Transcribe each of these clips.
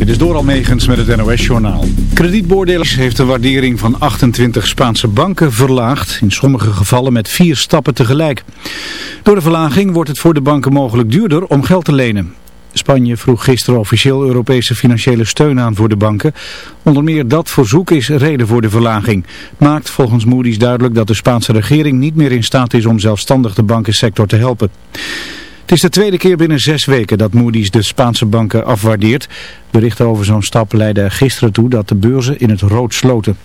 Dit is door Almegens met het NOS-journaal. Kredietbeoordelers heeft de waardering van 28 Spaanse banken verlaagd, in sommige gevallen met vier stappen tegelijk. Door de verlaging wordt het voor de banken mogelijk duurder om geld te lenen. Spanje vroeg gisteren officieel Europese financiële steun aan voor de banken. Onder meer dat verzoek is reden voor de verlaging. Maakt volgens Moody's duidelijk dat de Spaanse regering niet meer in staat is om zelfstandig de bankensector te helpen. Het is de tweede keer binnen zes weken dat Moody's de Spaanse banken afwaardeert. Berichten over zo'n stap leidden gisteren toe dat de beurzen in het rood sloten.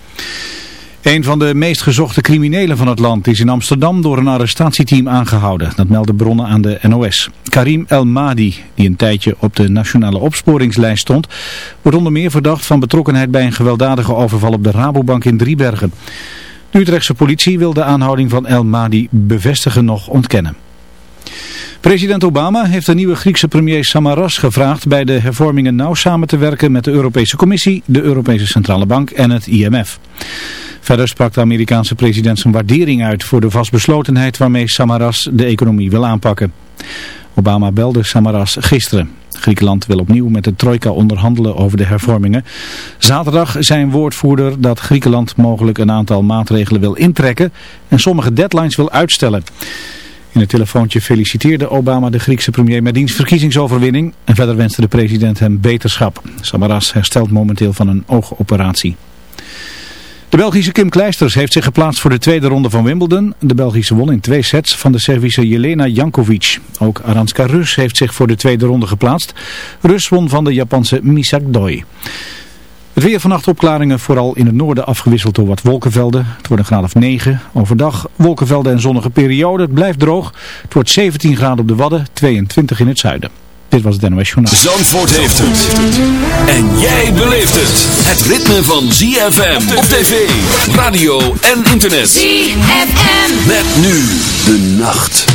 Een van de meest gezochte criminelen van het land is in Amsterdam door een arrestatieteam aangehouden. Dat melden bronnen aan de NOS. Karim El Madi, die een tijdje op de nationale opsporingslijst stond, wordt onder meer verdacht van betrokkenheid bij een gewelddadige overval op de Rabobank in Driebergen. De Utrechtse politie wil de aanhouding van El Madi bevestigen nog ontkennen. President Obama heeft de nieuwe Griekse premier Samaras gevraagd bij de hervormingen nauw samen te werken met de Europese Commissie, de Europese Centrale Bank en het IMF. Verder sprak de Amerikaanse president zijn waardering uit voor de vastbeslotenheid waarmee Samaras de economie wil aanpakken. Obama belde Samaras gisteren. Griekenland wil opnieuw met de trojka onderhandelen over de hervormingen. Zaterdag zei een woordvoerder dat Griekenland mogelijk een aantal maatregelen wil intrekken en sommige deadlines wil uitstellen. In het telefoontje feliciteerde Obama de Griekse premier met diens verkiezingsoverwinning en verder wenste de president hem beterschap. Samaras herstelt momenteel van een oogoperatie. De Belgische Kim Kleisters heeft zich geplaatst voor de tweede ronde van Wimbledon. De Belgische won in twee sets van de Servische Jelena Jankovic. Ook Aranska Rus heeft zich voor de tweede ronde geplaatst. Rus won van de Japanse Misak Doi. Het weer vannacht opklaringen, vooral in het noorden afgewisseld door wat wolkenvelden. Het wordt een graad of 9. Overdag wolkenvelden en zonnige periode. Het blijft droog. Het wordt 17 graden op de Wadden, 22 in het zuiden. Dit was het NOS Journaal. Zandvoort heeft het. En jij beleeft het. Het ritme van ZFM op tv, radio en internet. ZFM. Met nu de nacht.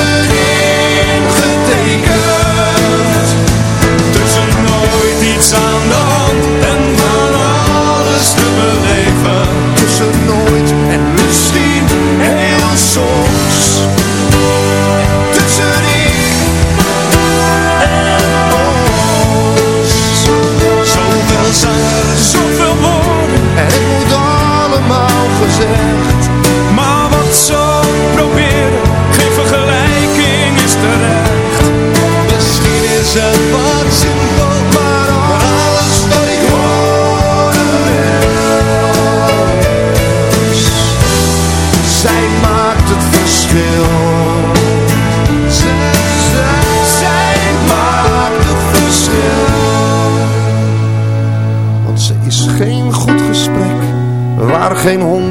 maar wat zo proberen Geen vergelijking is terecht. Misschien is het wat simpel, maar alles wat ik hoor is. Zij maakt het verschil. Zij, zij, zij maakt het verschil. Want ze is geen goed gesprek Waar geen hond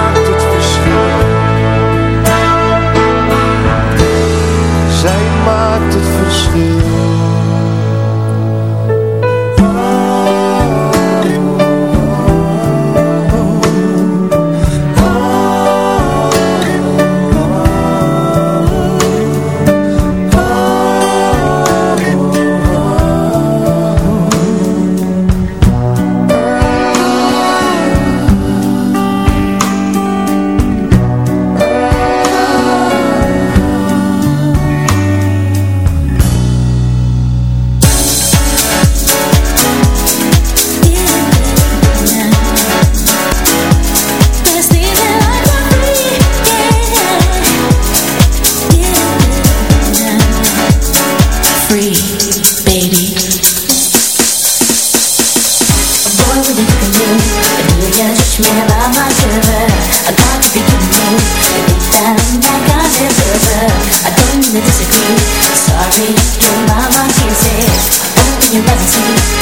chances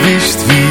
dat ik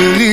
to leave.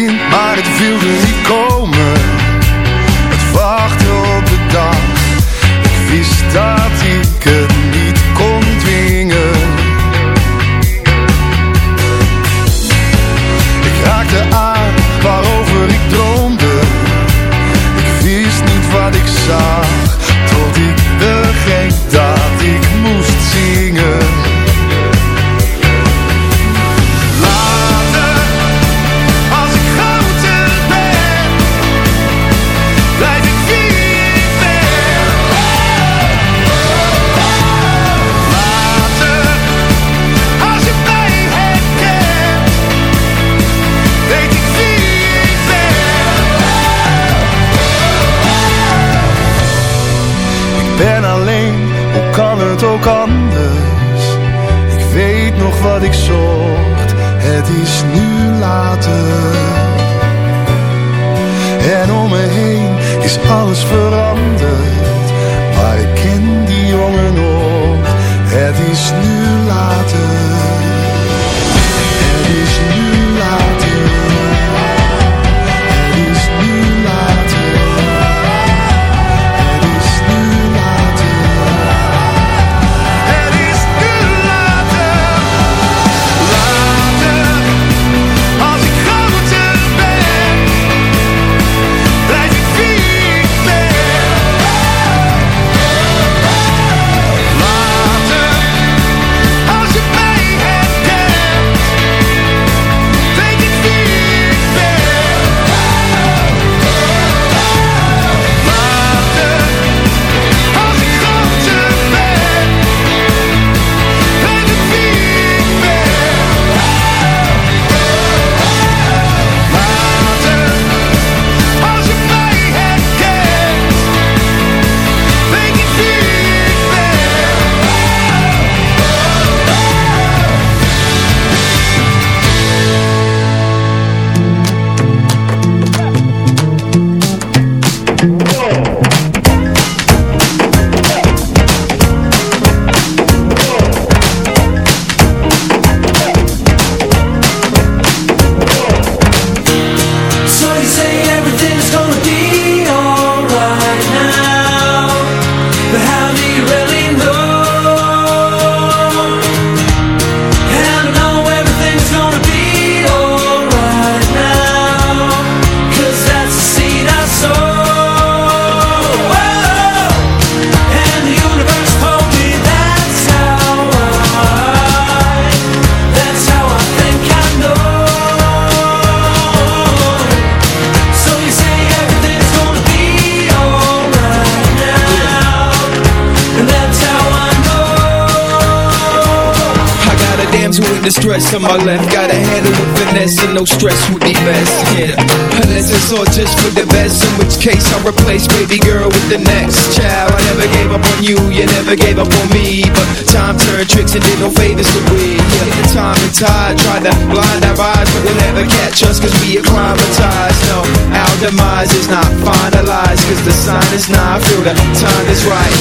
Never gave up on me But time turned tricks and did no favors to we Yeah, time and tide tried to blind our eyes But they'll never catch us cause we acclimatized. No, our demise is not finalized Cause the sign is not, I feel the time is right.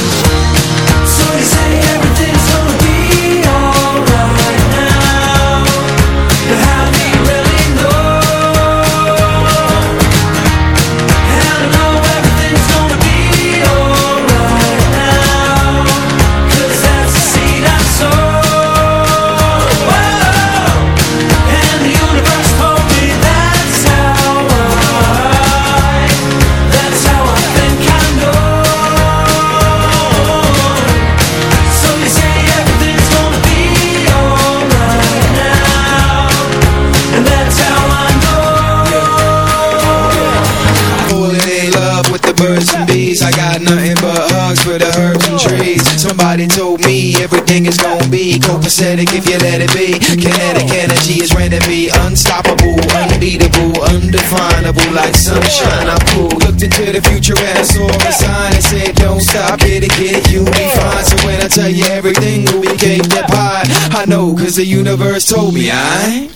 So you say everything's copacetic if you let it be. Kinetic energy is ready to be unstoppable, unbeatable, undefinable, like sunshine. I looked into the future and I saw a sign that said, Don't stop, get it, get it, you'll be fine. So when I tell you everything be cake that pie, I know, cause the universe told me I.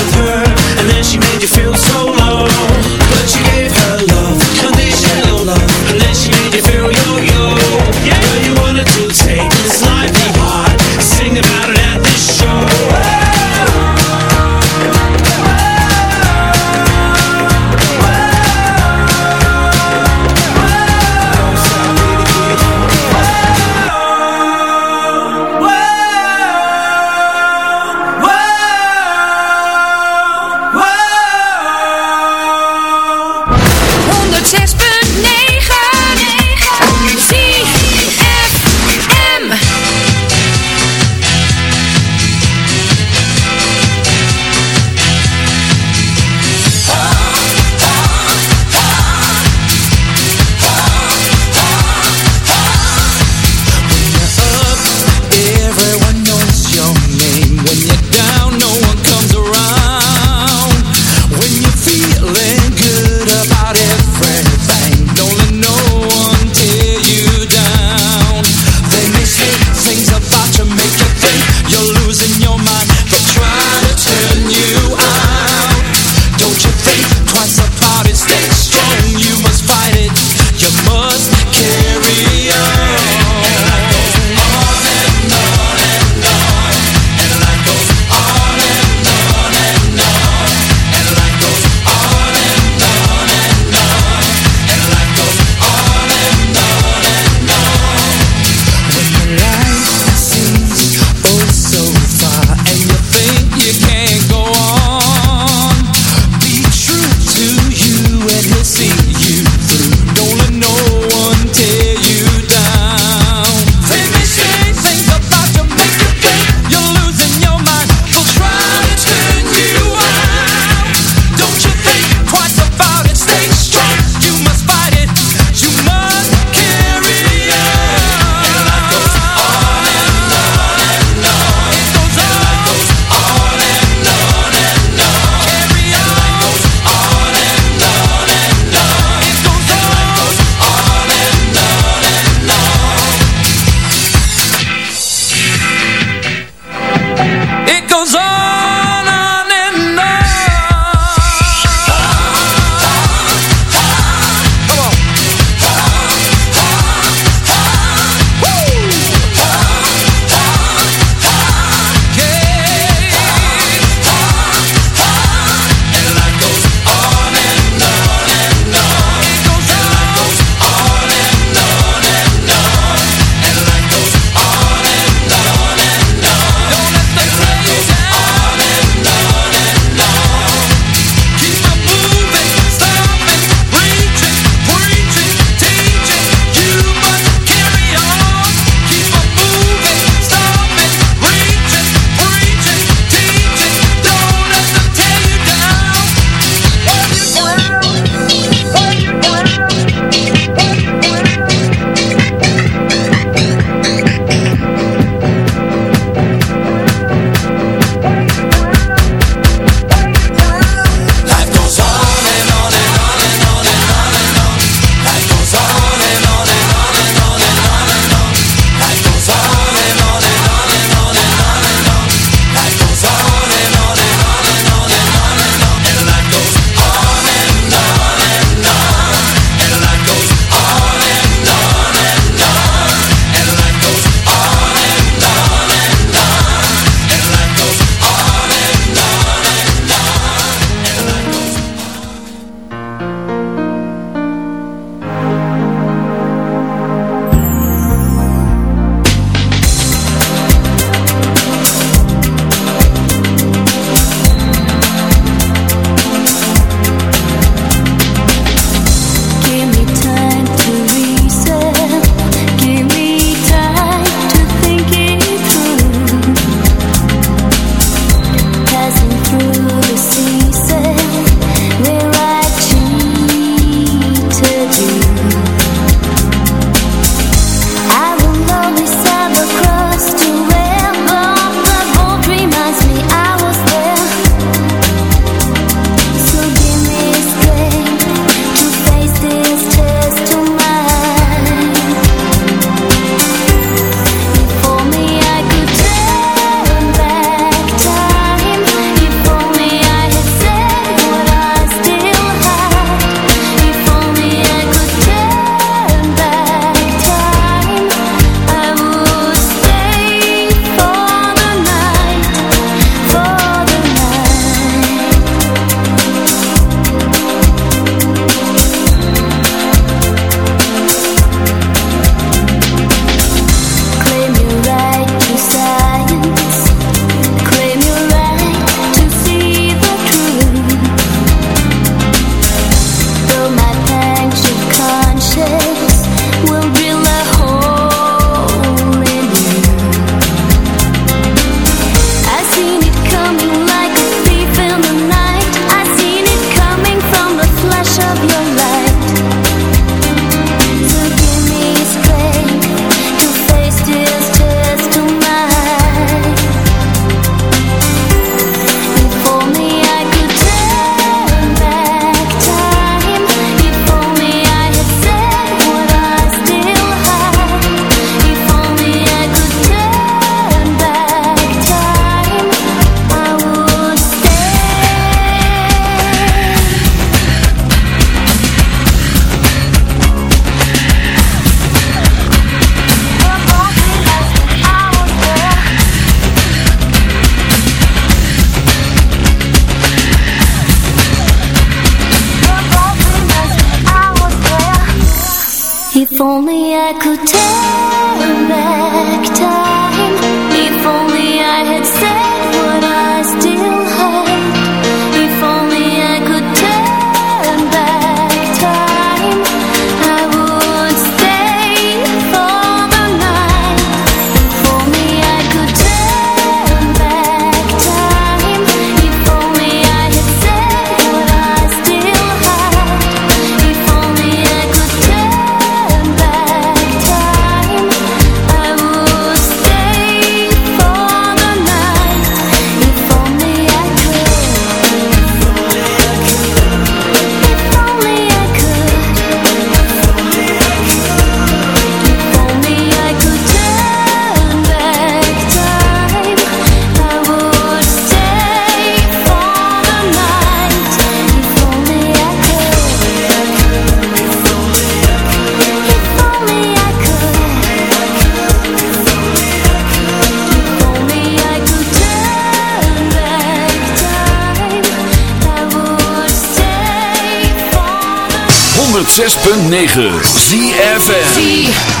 106.9 ZFM